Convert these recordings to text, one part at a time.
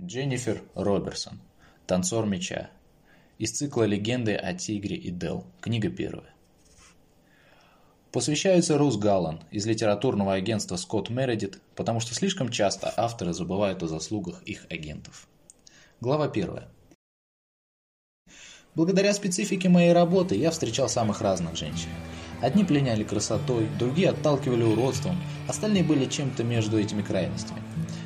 Дженнифер Роберсон. Танцор меча. Из цикла «Легенды о Тигре и Дел». Книга первая. Посвящается Рус Галлан из литературного агентства Скотт Мередит, потому что слишком часто авторы забывают о заслугах их агентов. Глава первая. Благодаря специфике моей работы я встречал самых разных женщин. Одни пленяли красотой, другие отталкивали уродством, остальные были чем-то между этими крайностями.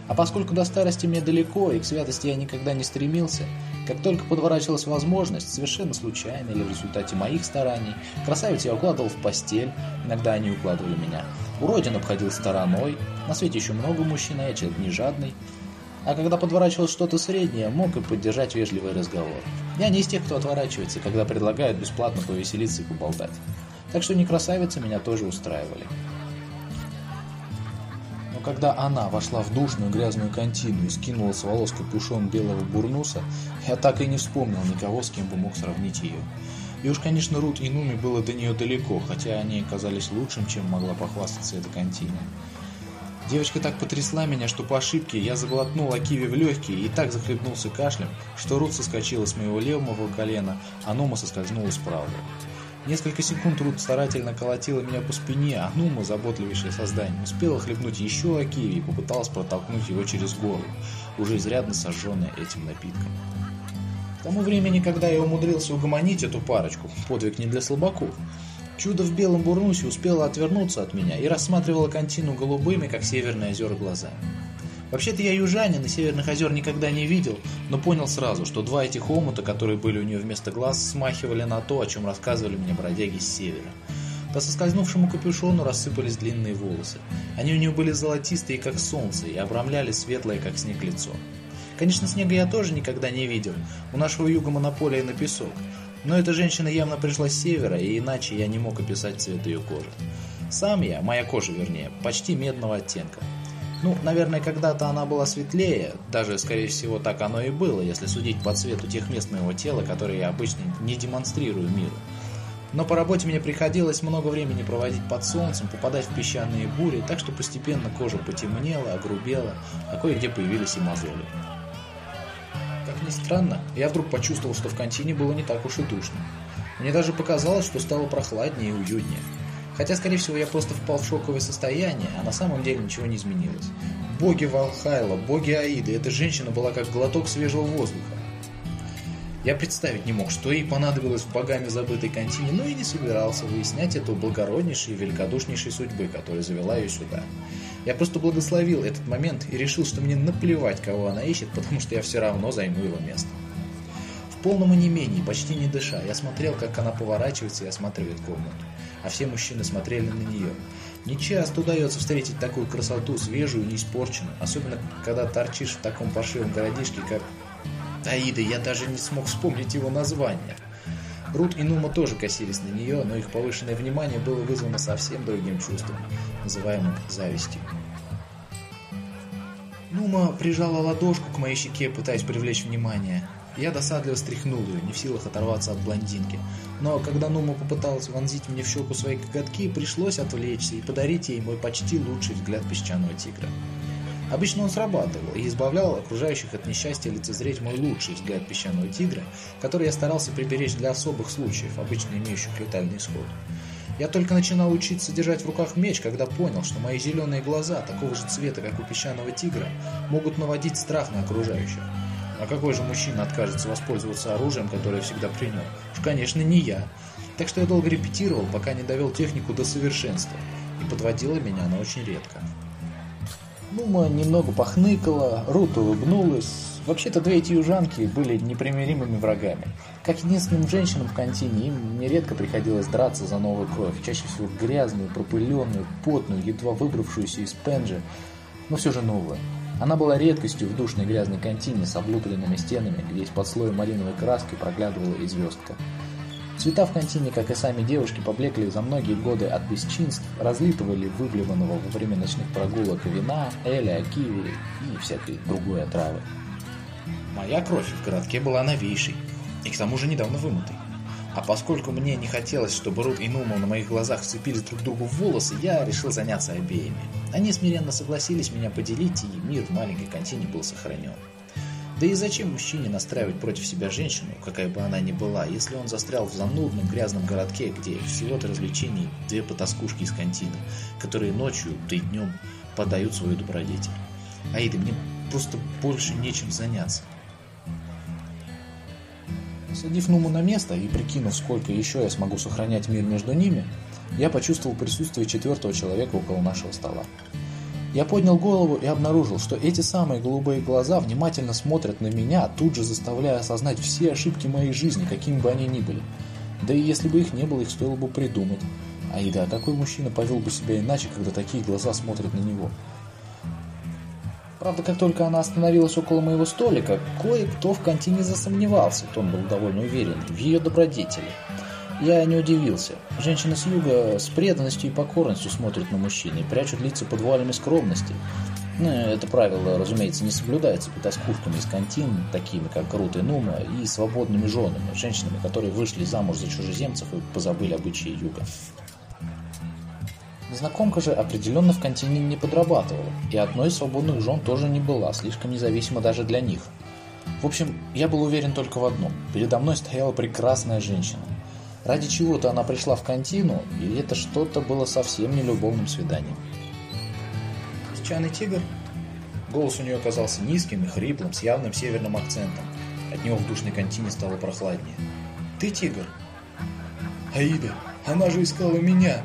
А поскольку до старости мне далеко и к святости я никогда не стремился, как только подворачивалась возможность, совершенно случайно или в результате моих стараний, красавиц я укладывал в постель, иногда они укладывали меня. Уродин обходил стороной, на свете еще много мужчин, а я человек не жадный. А когда подворачивалось что-то среднее, мог и поддержать вежливый разговор. Я не из тех, кто отворачивается, когда предлагают бесплатно повеселиться и поболтать. Так что не красавицы меня тоже устраивали когда она вошла в душную грязную контину и скинула с волос капюшон белого бурнуса, я так и не вспомнил никого, с кем бы мог сравнить ее. И уж, конечно, Рут и Нуми было до нее далеко, хотя они казались лучшим, чем могла похвастаться эта контина. Девочка так потрясла меня, что по ошибке я заглотнул Акиви в легкие и так захлебнулся кашлем, что Рут соскочила с моего левого колена, а Нума соскользнула с правого. Несколько секунд Рут старательно колотила меня по спине, а Нума, заботливейшее создание, успела хлебнуть еще Акиви и попыталась протолкнуть его через горло, уже изрядно сожженное этим напитком. К тому времени, когда я умудрился угомонить эту парочку, подвиг не для слабаков, чудо в белом бурнусе успело отвернуться от меня и рассматривала контину голубыми, как северные озера, глазами. Вообще-то я южанин и Северных озер никогда не видел, но понял сразу, что два этих омута, которые были у нее вместо глаз, смахивали на то, о чем рассказывали мне бродяги с севера. По соскользнувшему капюшону рассыпались длинные волосы. Они у нее были золотистые, как солнце, и обрамляли светлое, как снег, лицо. Конечно, снега я тоже никогда не видел. У нашего юга монополия на песок. Но эта женщина явно пришла с севера, и иначе я не мог описать цвет ее кожи. Сам я, моя кожа вернее, почти медного оттенка. Ну, наверное, когда-то она была светлее, даже, скорее всего, так оно и было, если судить по цвету тех мест моего тела, которые я обычно не демонстрирую миру. Но по работе мне приходилось много времени проводить под солнцем, попадать в песчаные бури, так что постепенно кожа потемнела, огрубела, а кое-где появились и мозоли. Как ни странно, я вдруг почувствовал, что в контине было не так уж и душно. Мне даже показалось, что стало прохладнее и уютнее. Хотя, скорее всего, я просто впал в шоковое состояние, а на самом деле ничего не изменилось. Боги Валхайла, боги Аиды, эта женщина была как глоток свежего воздуха. Я представить не мог, что ей понадобилось в богами забытой контине, но и не собирался выяснять эту благороднейшей и великодушнейшей судьбы, которая завела ее сюда. Я просто благословил этот момент и решил, что мне наплевать, кого она ищет, потому что я все равно займу его место. В полном онемении, почти не дыша, я смотрел, как она поворачивается и осматривает комнату а все мужчины смотрели на нее. Не часто удается встретить такую красоту, свежую не испорченную, особенно когда торчишь в таком паршивом городишке, как Аида, я даже не смог вспомнить его название. Рут и Нума тоже косились на нее, но их повышенное внимание было вызвано совсем другим чувством, называемым завистью. Нума прижала ладошку к моей щеке, пытаясь привлечь внимание. Я досадливо стряхнул ее, не в силах оторваться от блондинки. Но когда Нума попыталась вонзить мне в щеку свои коготки, пришлось отвлечься и подарить ей мой почти лучший взгляд песчаного тигра. Обычно он срабатывал и избавлял окружающих от несчастья лицезреть мой лучший взгляд песчаного тигра, который я старался приберечь для особых случаев, обычно имеющих летальный исход. Я только начинал учиться держать в руках меч, когда понял, что мои зеленые глаза, такого же цвета, как у песчаного тигра, могут наводить страх на окружающих. А какой же мужчина откажется воспользоваться оружием, которое всегда при нем? Уж, конечно, не я. Так что я долго репетировал, пока не довел технику до совершенства. И подводила меня она очень редко. Нума немного похныкала, Рут улыбнулась. Вообще-то две эти южанки были непримиримыми врагами. Как единственным женщинам в контине, им нередко приходилось драться за новую кровь, чаще всего грязную, пропыленную, потную, едва выбравшуюся из пенджи, но все же новую. Она была редкостью в душной грязной контине с облупленными стенами, где из-под слоя малиновой краски проглядывала и звездка. Цвета в контине, как и сами девушки, поблекли за многие годы от бесчинств, разлитого ли выблеванного во время ночных прогулок вина, эля, киви и всякой другой отравы. Моя кровь в городке была новейшей, и к тому же недавно вымытой. А поскольку мне не хотелось, чтобы Рут и Нума на моих глазах вцепились друг другу в волосы, я решил заняться обеими. Они смиренно согласились меня поделить, и мир в маленькой контине был сохранен. Да и зачем мужчине настраивать против себя женщину, какая бы она ни была, если он застрял в занудном грязном городке, где всего-то развлечений две потаскушки из кантины, которые ночью, да и днем подают свою добродетель. Аида, мне просто больше нечем заняться. Садив Нуму на место и прикинув, сколько еще я смогу сохранять мир между ними, я почувствовал присутствие четвертого человека около нашего стола. Я поднял голову и обнаружил, что эти самые голубые глаза внимательно смотрят на меня, тут же заставляя осознать все ошибки моей жизни, какими бы они ни были. Да и если бы их не было, их стоило бы придумать. А какой мужчина повел бы себя иначе, когда такие глаза смотрят на него? Правда, как только она остановилась около моего столика, кое-кто в контине засомневался, то он был довольно уверен, в ее добродетели. Я не удивился. Женщины с юга с преданностью и покорностью смотрят на мужчин и прячут лица под вуалями скромности. Ну, это правило, разумеется, не соблюдается потаскушками из кантин, такими как Рут и Нума, и свободными женами, женщинами, которые вышли замуж за чужеземцев и позабыли обычаи юга. Незнакомка же определенно в кантине не подрабатывала, и одной из свободных жен тоже не была, слишком независима даже для них. В общем, я был уверен только в одном. Передо мной стояла прекрасная женщина. Ради чего-то она пришла в контину, и это что-то было совсем не любовным свиданием. «Песчаный тигр?» Голос у нее оказался низким и хриплым, с явным северным акцентом. От него в душной контине стало прохладнее. «Ты тигр?» «Аида, она же искала меня!»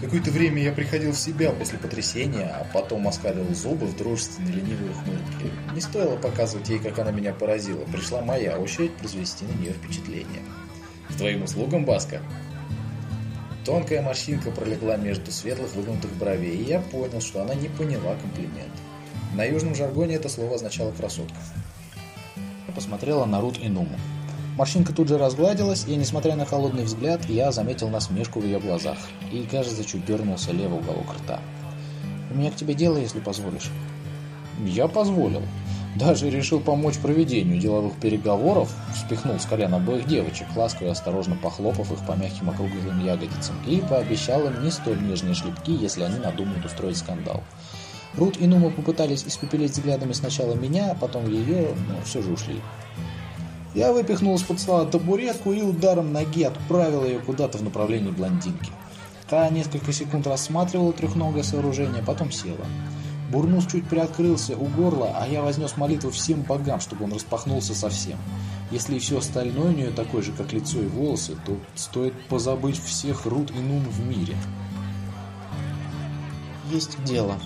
Какое-то время я приходил в себя после потрясения, а потом оскалил зубы в дружественной ленивой ухмылке. Не стоило показывать ей, как она меня поразила. Пришла моя очередь произвести на нее впечатление. К твоим услугам, Баска. Тонкая морщинка пролегла между светлых выгнутых бровей, и я понял, что она не поняла комплимент. На южном жаргоне это слово означало «красотка». Я посмотрела на Рут и Нуму. Морщинка тут же разгладилась, и, несмотря на холодный взгляд, я заметил насмешку в ее глазах и, кажется, чуть дернулся левый уголок рта. «У меня к тебе дело, если позволишь». «Я позволил», даже решил помочь проведению деловых переговоров, спихнул с колен обоих девочек, ласково и осторожно похлопав их по мягким округлым ягодицам, и пообещал им не столь нежные шлепки, если они надумают устроить скандал. Рут и Нума попытались испепелить взглядами сначала меня, а потом ее, но все же ушли. Я выпихнул из-под стола табуретку и ударом ноги отправил ее куда-то в направлении блондинки. Та несколько секунд рассматривала трехногое сооружение, потом села. Бурнус чуть приоткрылся у горла, а я вознес молитву всем богам, чтобы он распахнулся совсем. Если и все остальное у нее такое же, как лицо и волосы, то стоит позабыть всех Рут и Нун в мире. Есть дело.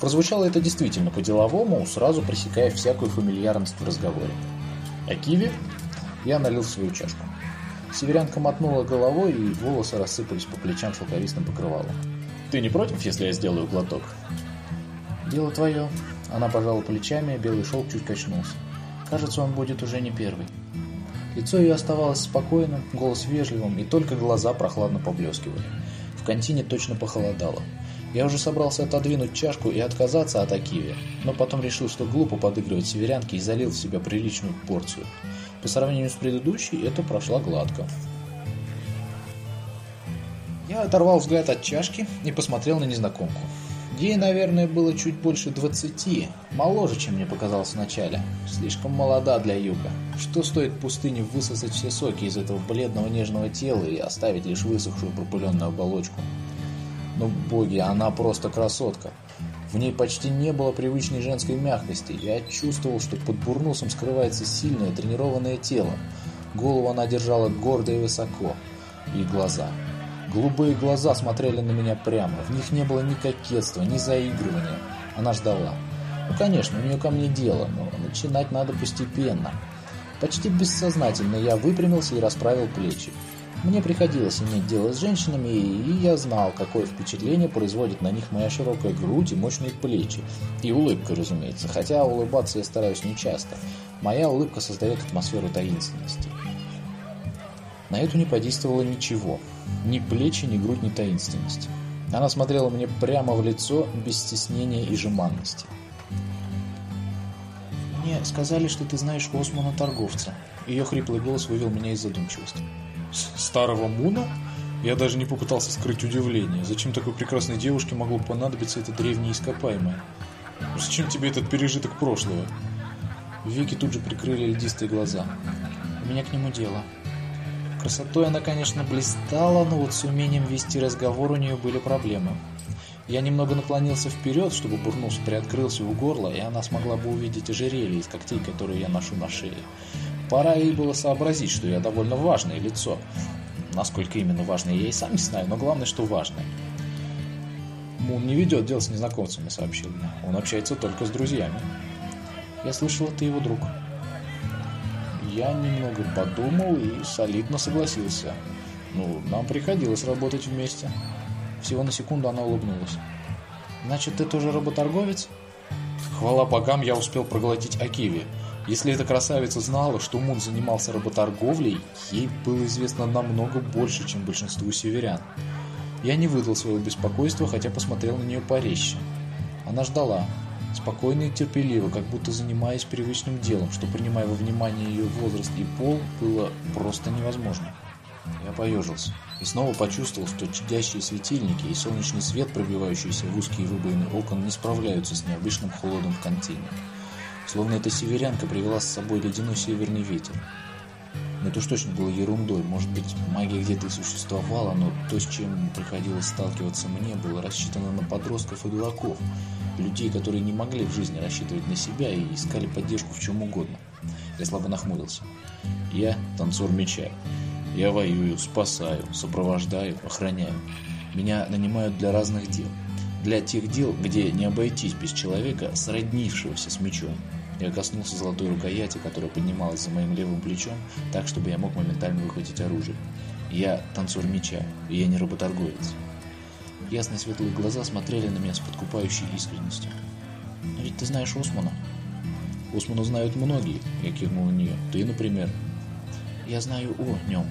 Прозвучало это действительно по-деловому, сразу пресекая всякую фамильярность в разговоре. А киви? Я налил свою чашку. Северянка мотнула головой, и волосы рассыпались по плечам шелковистым покрывалом. «Ты не против, если я сделаю глоток?» «Дело твое». Она пожала плечами, белый шелк чуть качнулся. «Кажется, он будет уже не первый». Лицо ее оставалось спокойным, голос вежливым, и только глаза прохладно поблескивали. В контине точно похолодало. Я уже собрался отодвинуть чашку и отказаться от Акиви, но потом решил, что глупо подыгрывать северянке и залил в себя приличную порцию. По сравнению с предыдущей, это прошло гладко. Я оторвал взгляд от чашки и посмотрел на незнакомку. Ей, наверное, было чуть больше двадцати, моложе, чем мне показалось вначале. Слишком молода для юга. Что стоит пустыне высосать все соки из этого бледного нежного тела и оставить лишь высохшую пропыленную оболочку? Но, боги, она просто красотка. В ней почти не было привычной женской мягкости. Я чувствовал, что под бурнусом скрывается сильное тренированное тело. Голову она держала гордо и высоко. И глаза – Голубые глаза смотрели на меня прямо. В них не было ни кокетства, ни заигрывания. Она ждала. Ну, конечно, у нее ко мне дело, но начинать надо постепенно. Почти бессознательно я выпрямился и расправил плечи. Мне приходилось иметь дело с женщинами, и я знал, какое впечатление производит на них моя широкая грудь и мощные плечи. И улыбка, разумеется, хотя улыбаться я стараюсь нечасто. Моя улыбка создает атмосферу таинственности. На эту не подействовало ничего. Ни плечи, ни грудь, ни таинственности. Она смотрела мне прямо в лицо, без стеснения и жеманности. «Мне сказали, что ты знаешь Османа-торговца». Ее хриплый голос вывел меня из задумчивости. «Старого Муна?» Я даже не попытался скрыть удивление. Зачем такой прекрасной девушке могло понадобиться это древнее ископаемое? Зачем тебе этот пережиток прошлого? Вики тут же прикрыли льдистые глаза. У меня к нему дело. Красотой она, конечно, блистала, но вот с умением вести разговор у нее были проблемы. Я немного наклонился вперед, чтобы бурнус приоткрылся у горла, и она смогла бы увидеть ожерелье из когтей, которые я ношу на шее. Пора ей было сообразить, что я довольно важное лицо. Насколько именно важное, я и сам не знаю, но главное, что важное. Мун не ведет дел с незнакомцами, сообщил мне. Он общается только с друзьями. Я слышал, ты его друг. Я немного подумал и солидно согласился. Ну, нам приходилось работать вместе. Всего на секунду она улыбнулась. «Значит, ты тоже работорговец?» Хвала богам, я успел проглотить Акиви. Если эта красавица знала, что Мун занимался работорговлей, ей было известно намного больше, чем большинству северян. Я не выдал своего беспокойства, хотя посмотрел на нее порезче. Она ждала, спокойно и терпеливо, как будто занимаясь привычным делом, что, принимая во внимание ее возраст и пол, было просто невозможно. Я поежился и снова почувствовал, что чадящие светильники и солнечный свет, пробивающийся в узкие выбоины окон, не справляются с необычным холодом в контейнере. Словно эта северянка привела с собой ледяной северный ветер. Это уж точно было ерундой. Может быть, магия где-то и существовала, но то, с чем приходилось сталкиваться мне, было рассчитано на подростков и дураков. Людей, которые не могли в жизни рассчитывать на себя и искали поддержку в чем угодно. Я слабо нахмурился. Я танцор меча. Я воюю, спасаю, сопровождаю, охраняю. Меня нанимают для разных дел. Для тех дел, где не обойтись без человека, сроднившегося с мечом. Я коснулся золотой рукояти, которая поднималась за моим левым плечом, так, чтобы я мог моментально выхватить оружие. Я танцор меча, и я не работорговец. Ясные светлые глаза смотрели на меня с подкупающей искренностью. «Но ведь ты знаешь Османа?» «Османа знают многие», — я кивнул на нее. «Ты, например». «Я знаю о нем»,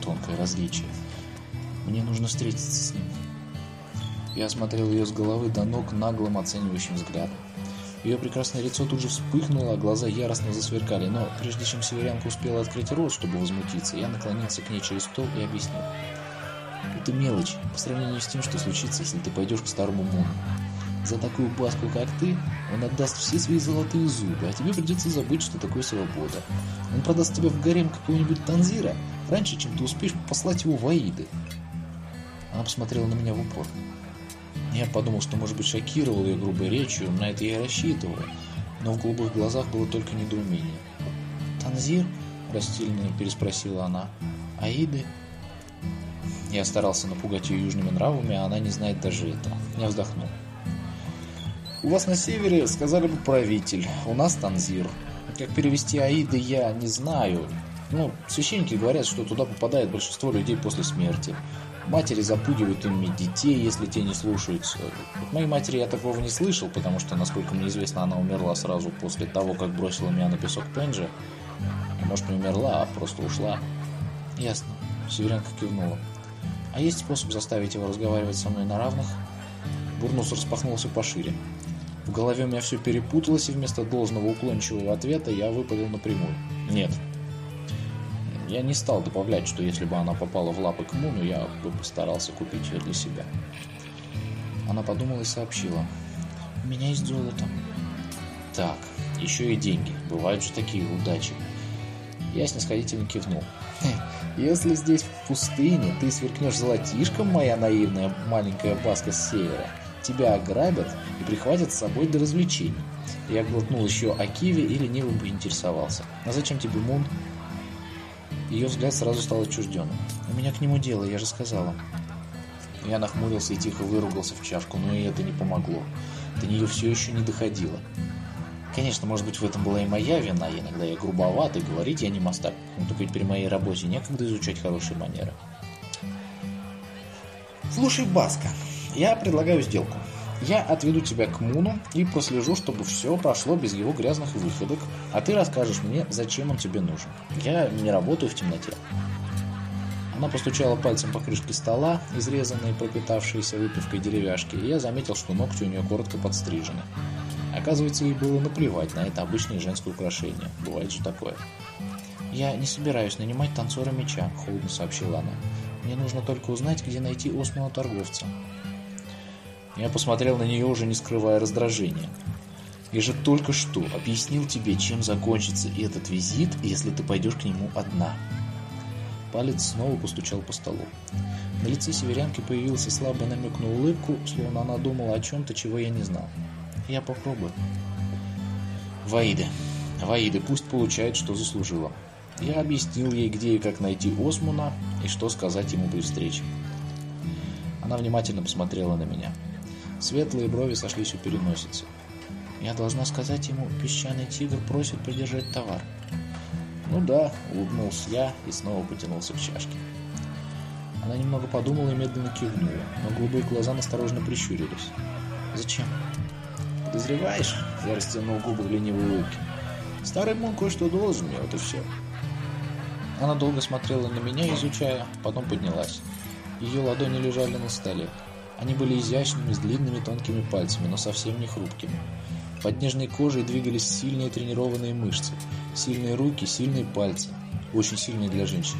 тонкое различие. Мне нужно встретиться с ним. Я осмотрел ее с головы до ног наглым оценивающим взглядом. Ее прекрасное лицо тут же вспыхнуло, а глаза яростно засверкали, но прежде чем северянка успела открыть рот, чтобы возмутиться, я наклонился к ней через стол и объяснил. Это мелочь по сравнению с тем, что случится, если ты пойдешь к старому Муну. За такую баску, как ты, он отдаст все свои золотые зубы, а тебе придется забыть, что такое свобода. Он продаст тебя в гарем какого-нибудь танзира раньше, чем ты успеешь послать его в Аиды. Она посмотрела на меня в упор. Я подумал, что, может быть, шокировал ее грубой речью, на это я и рассчитывал, но в голубых глазах было только недоумение. «Танзир?» – расстильно переспросила она. «Аиды?» Я старался напугать ее южными нравами, а она не знает даже этого. Я вздохнул. У вас на севере сказали бы правитель, у нас Танзир. Как перевести Аиды, я не знаю. Ну, священники говорят, что туда попадает большинство людей после смерти. Матери запугивают ими детей, если те не слушаются. От моей матери я такого не слышал, потому что, насколько мне известно, она умерла сразу после того, как бросила меня на песок Пенджи. Может, не умерла, а просто ушла. Ясно. Северянка кивнула. А есть способ заставить его разговаривать со мной на равных? Бурнус распахнулся пошире. В голове у меня все перепуталось, и вместо должного уклончивого ответа я выпалил напрямую. Нет. Я не стал добавлять, что если бы она попала в лапы к Муну, я бы постарался купить ее для себя. Она подумала и сообщила. У меня есть золото. Так, еще и деньги. Бывают же такие удачи. Я снисходительно кивнул. Если здесь в пустыне ты сверкнешь золотишком, моя наивная маленькая баска с севера, тебя ограбят и прихватят с собой для развлечений. Я глотнул еще о Киве и лениво поинтересовался. А зачем тебе Мун? Ее взгляд сразу стал отчужденным. У меня к нему дело, я же сказала. Я нахмурился и тихо выругался в чашку, но и это не помогло. До нее все еще не доходило. Конечно, может быть, в этом была и моя вина, иногда я грубоват, и говорить я не мастак. Но только ведь при моей работе некогда изучать хорошие манеры. Слушай, Баска, я предлагаю сделку. Я отведу тебя к Муну и прослежу, чтобы все прошло без его грязных выходок, а ты расскажешь мне, зачем он тебе нужен. Я не работаю в темноте. Она постучала пальцем по крышке стола, изрезанной пропитавшейся выпивкой деревяшки, и я заметил, что ногти у нее коротко подстрижены. Оказывается, ей было наплевать на это обычное женское украшение. Бывает же такое. «Я не собираюсь нанимать танцора меча», — холодно сообщила она. «Мне нужно только узнать, где найти осмого торговца». Я посмотрел на нее, уже не скрывая раздражения. Я же только что объяснил тебе, чем закончится этот визит, если ты пойдешь к нему одна. Палец снова постучал по столу. На лице северянки появился слабый намек на улыбку, словно она думала о чем-то, чего я не знал. Я попробую. Ваида. Ваида пусть получает, что заслужила. Я объяснил ей, где и как найти Осмуна, и что сказать ему при встрече. Она внимательно посмотрела на меня. Светлые брови сошлись у переносицы. Я должна сказать ему, песчаный тигр просит придержать товар. Ну да, улыбнулся я и снова потянулся к чашке. Она немного подумала и медленно кивнула, но голубые глаза настороженно прищурились. «Зачем?» «Подозреваешь?» Я растянул губы в ленивой улыбке. «Старый мон кое-что должен мне, вот и все». Она долго смотрела на меня, изучая, потом поднялась. Ее ладони лежали на столе. Они были изящными, с длинными тонкими пальцами, но совсем не хрупкими. Под нежной кожей двигались сильные тренированные мышцы, сильные руки, сильные пальцы, очень сильные для женщин.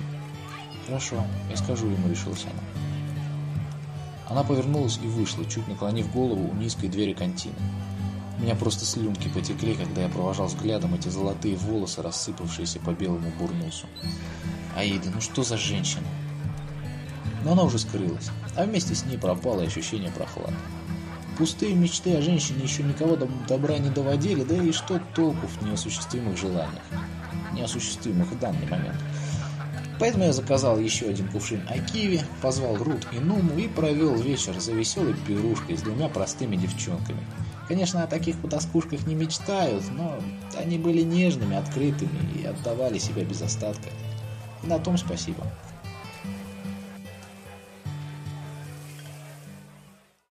«Хорошо, я скажу ему», — решилась она. Она повернулась и вышла, чуть наклонив голову у низкой двери контины. У меня просто слюнки потекли, когда я провожал взглядом эти золотые волосы, рассыпавшиеся по белому бурнусу. Аида, ну что за женщина? Но она уже скрылась, а вместе с ней пропало ощущение прохлады. Пустые мечты о женщине еще никого до добра не доводили, да и что толку в неосуществимых желаниях? Неосуществимых в данный момент. Поэтому я заказал еще один кувшин Акиви, позвал Рут и Нуму и провел вечер за веселой пирушкой с двумя простыми девчонками. Конечно, о таких потаскушках не мечтают, но они были нежными, открытыми и отдавали себя без остатка. И на том спасибо.